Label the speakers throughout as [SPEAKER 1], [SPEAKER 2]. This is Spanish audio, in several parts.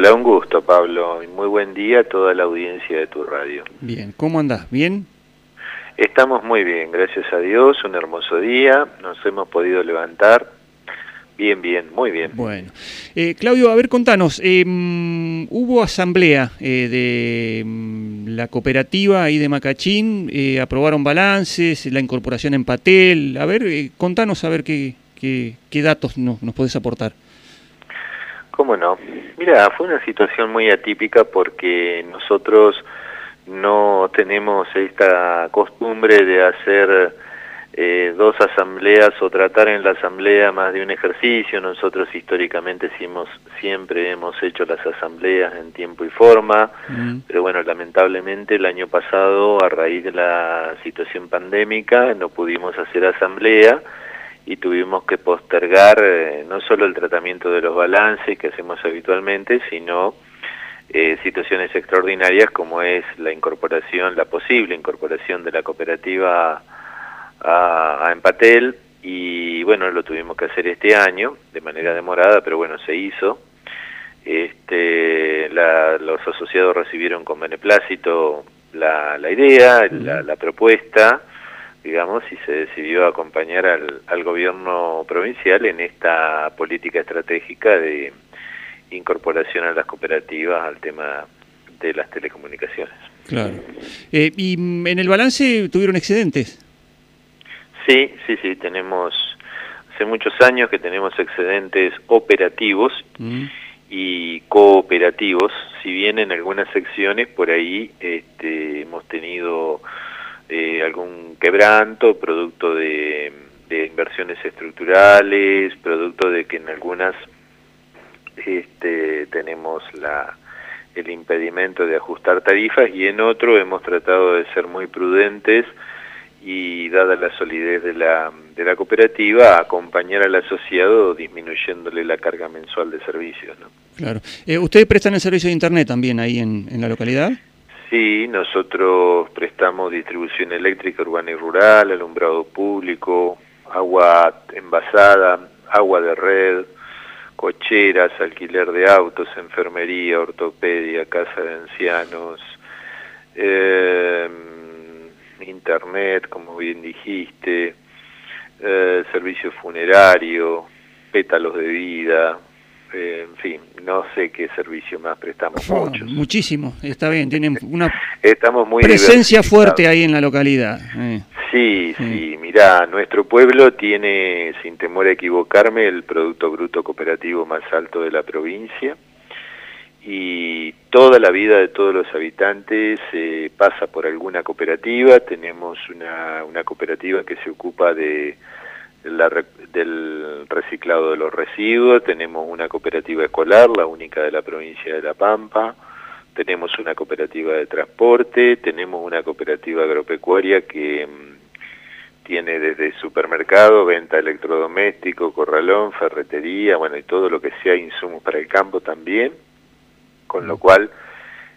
[SPEAKER 1] Hola, un gusto, Pablo. Muy buen día a toda la audiencia de tu radio.
[SPEAKER 2] Bien, ¿cómo andás? ¿Bien?
[SPEAKER 1] Estamos muy bien, gracias a Dios, un hermoso día, nos hemos podido levantar. Bien, bien, muy bien.
[SPEAKER 2] Bueno, eh, Claudio, a ver, contanos, eh, mm, hubo asamblea eh, de mm, la cooperativa ahí de Macachín, aprobaron balances, la incorporación en Patel, a ver, contanos a ver qué, qué, qué datos nos, nos podés aportar.
[SPEAKER 1] ¿Cómo no? Mira, fue una situación muy atípica porque nosotros no tenemos esta costumbre de hacer eh, dos asambleas o tratar en la asamblea más de un ejercicio. Nosotros históricamente siempre hemos hecho las asambleas en tiempo y forma, mm. pero bueno, lamentablemente el año pasado, a raíz de la situación pandémica, no pudimos hacer asamblea y tuvimos que postergar eh, no solo el tratamiento de los balances que hacemos habitualmente, sino eh, situaciones extraordinarias como es la incorporación, la posible incorporación de la cooperativa a, a Empatel y bueno, lo tuvimos que hacer este año de manera demorada, pero bueno, se hizo. Este, los asociados recibieron con beneplácito la, la idea, la, la propuesta, digamos, y se decidió acompañar al, al gobierno provincial en esta política estratégica de incorporación a las cooperativas al tema de las telecomunicaciones.
[SPEAKER 2] Claro. Eh, ¿Y en el balance tuvieron excedentes?
[SPEAKER 1] Sí, sí, sí, tenemos, hace muchos años que tenemos excedentes operativos mm. y cooperativos, si bien en algunas secciones por ahí este, hemos tenido eh, algún quebranto, producto de, inversiones estructurales, producto de que en algunas este, tenemos la, el impedimento de ajustar tarifas y en otro hemos tratado de ser muy prudentes y dada la solidez de la, de la cooperativa, acompañar al asociado disminuyéndole la carga mensual de servicios. ¿no?
[SPEAKER 2] Claro. Eh, ¿Ustedes prestan el servicio de Internet también ahí en, en la localidad?
[SPEAKER 1] Sí, nosotros prestamos distribución eléctrica urbana y rural, alumbrado público, agua envasada, agua de red, cocheras, alquiler de autos, enfermería, ortopedia, casa de ancianos, eh, internet, como bien dijiste, eh, servicio funerario, pétalos de vida, eh, en fin, no sé qué servicio más prestamos. muchos.
[SPEAKER 2] Muchísimo, está bien, tienen una
[SPEAKER 1] Estamos muy
[SPEAKER 2] presencia fuerte ahí en la localidad.
[SPEAKER 1] Eh. Sí, sí, mirá, nuestro pueblo tiene, sin temor a equivocarme, el Producto Bruto Cooperativo más alto de la provincia y toda la vida de todos los habitantes eh, pasa por alguna cooperativa, tenemos una, una cooperativa que se ocupa de la, del reciclado de los residuos, tenemos una cooperativa escolar, la única de la provincia de La Pampa, tenemos una cooperativa de transporte, tenemos una cooperativa agropecuaria que mm, tiene desde supermercado, venta electrodoméstico, corralón, ferretería, bueno, y todo lo que sea insumos para el campo también, con lo cual,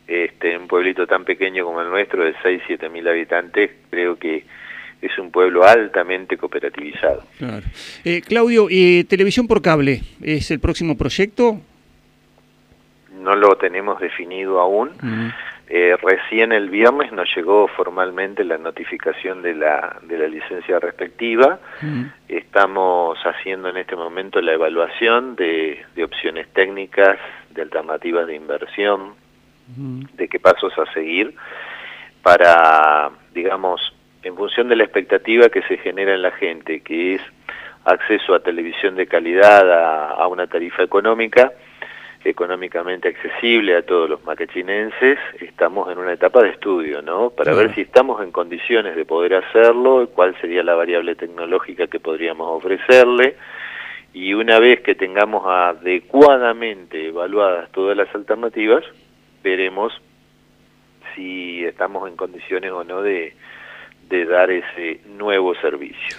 [SPEAKER 1] este, un pueblito tan pequeño como el nuestro, de 6, 7 mil habitantes, creo que es un pueblo altamente cooperativizado.
[SPEAKER 2] Claro. Eh, Claudio, eh, televisión por cable, ¿es el próximo proyecto?
[SPEAKER 1] No lo tenemos definido aún. Eh, recién el viernes nos llegó formalmente la notificación de la, de la licencia respectiva. Estamos haciendo en este momento la evaluación de, de opciones técnicas, de alternativas de inversión, de qué pasos a seguir para, digamos, en función de la expectativa que se genera en la gente, que es acceso a televisión de calidad a, a una tarifa económica, económicamente accesible a todos los macachinenses, estamos en una etapa de estudio, ¿no? Para ver si estamos en condiciones de poder hacerlo, cuál sería la variable tecnológica que podríamos ofrecerle, y una vez que tengamos adecuadamente evaluadas todas las alternativas, veremos si estamos en condiciones o no de, de dar ese nuevo servicio.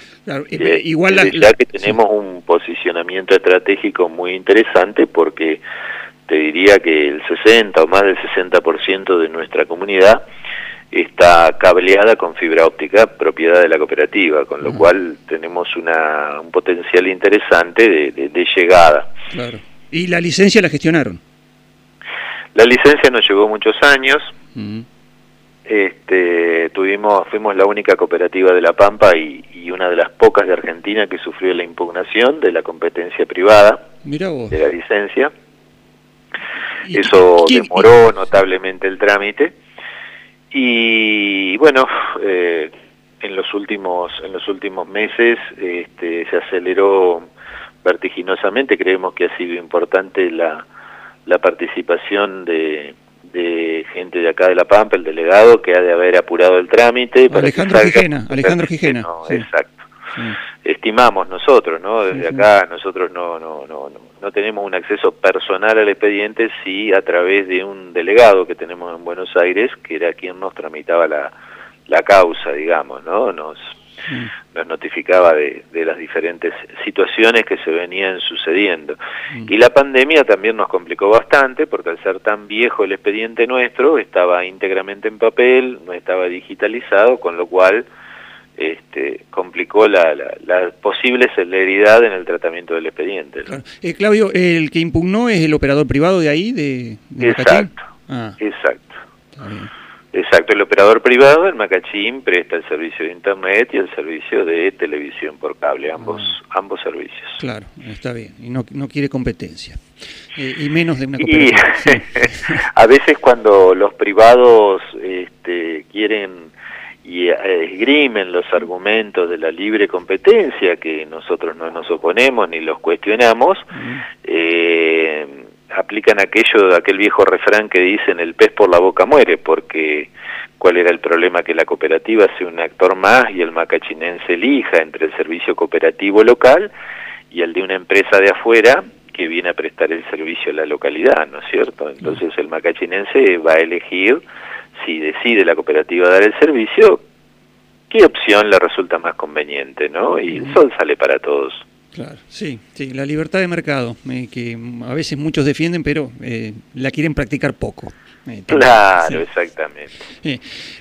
[SPEAKER 1] igual ya que tenemos un posicionamiento estratégico muy interesante porque te diría que el 60 o más del 60% de nuestra comunidad está cableada con fibra óptica propiedad de la cooperativa, con lo cual tenemos una, un potencial interesante de, de, llegada.
[SPEAKER 2] Claro. ¿Y la licencia la gestionaron?
[SPEAKER 1] La licencia nos llevó muchos años. Este, tuvimos, fuimos la única cooperativa de La Pampa y, una de las pocas de Argentina que sufrió la impugnación de la competencia privada de la licencia. Eso demoró notablemente el trámite y bueno, eh, en los últimos en los últimos meses este, se aceleró vertiginosamente. Creemos que ha sido importante la, la participación de gente de acá de La Pampa, el delegado, que ha de haber apurado el trámite.
[SPEAKER 2] Alejandro Gijena, Alejandro Gijena.
[SPEAKER 1] Exacto. Estimamos nosotros, ¿no? Desde acá nosotros no, no, no, no, tenemos un acceso personal al expediente, sí a través de un delegado que tenemos en Buenos Aires, que era quien nos tramitaba la, la causa, digamos, ¿no? Nos, nos notificaba de, de, las diferentes situaciones que se venían sucediendo. Y la pandemia también nos complicó bastante, porque al ser tan viejo el expediente nuestro, estaba íntegramente en papel, no estaba digitalizado, con lo cual este, complicó la, la, posible celeridad en el tratamiento del expediente.
[SPEAKER 2] Eh, Claudio, el que impugnó es el operador privado de ahí, de,
[SPEAKER 1] Exacto, ah. exacto. Exacto, el operador privado, el Macachín, presta el servicio de Internet y el servicio de televisión por cable, ambos ah. ambos servicios.
[SPEAKER 2] Claro, está bien, y no, no quiere competencia, eh, y menos de una competencia.
[SPEAKER 1] a veces cuando los privados este, quieren y esgrimen los argumentos de la libre competencia, que nosotros no nos oponemos ni los cuestionamos, eh, aplican aquello, aquel viejo refrán que dicen el pez por la boca muere, porque cuál era el problema que la cooperativa sea un actor más y el macachinense elija entre el servicio cooperativo local y el de una empresa de afuera que viene a prestar el servicio a la localidad, ¿no es cierto? Entonces el macachinense va a elegir si decide la cooperativa dar el servicio, qué opción le resulta más conveniente, ¿no? Y el sol sale para todos.
[SPEAKER 2] Claro, sí, sí, la libertad de mercado, eh, que a veces muchos defienden, pero eh, la quieren practicar poco.
[SPEAKER 1] Eh, claro, exactamente.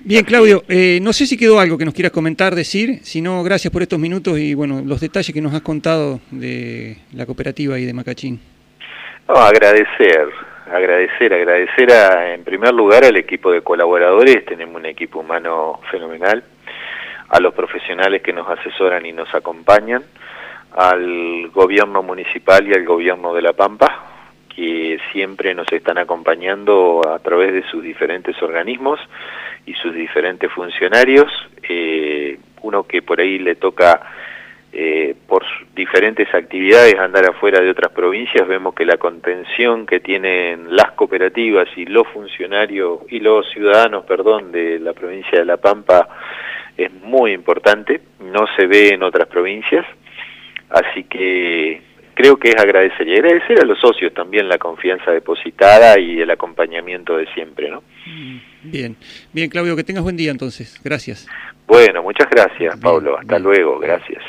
[SPEAKER 2] Bien, Claudio, no sé si quedó algo que nos quieras comentar, decir, si no, gracias por estos minutos y bueno, los detalles que nos has contado de la cooperativa y de Macachín.
[SPEAKER 1] No, agradecer, agradecer, agradecer a, en primer lugar al equipo de colaboradores, tenemos un equipo humano fenomenal, a los profesionales que nos asesoran y nos acompañan, al gobierno municipal y al gobierno de La Pampa, que siempre nos están acompañando a través de sus diferentes organismos y sus diferentes funcionarios, eh, uno que por ahí le toca eh, por diferentes actividades andar afuera de otras provincias, vemos que la contención que tienen las cooperativas y los funcionarios y los ciudadanos, perdón, de la provincia de La Pampa es muy importante, no se ve en otras provincias, así que creo que es agradecer y agradecer a los socios también la confianza depositada y el acompañamiento de siempre, ¿no?
[SPEAKER 2] Bien, bien Claudio, que tengas buen día entonces, gracias.
[SPEAKER 1] Bueno, muchas gracias Pablo, hasta luego, gracias.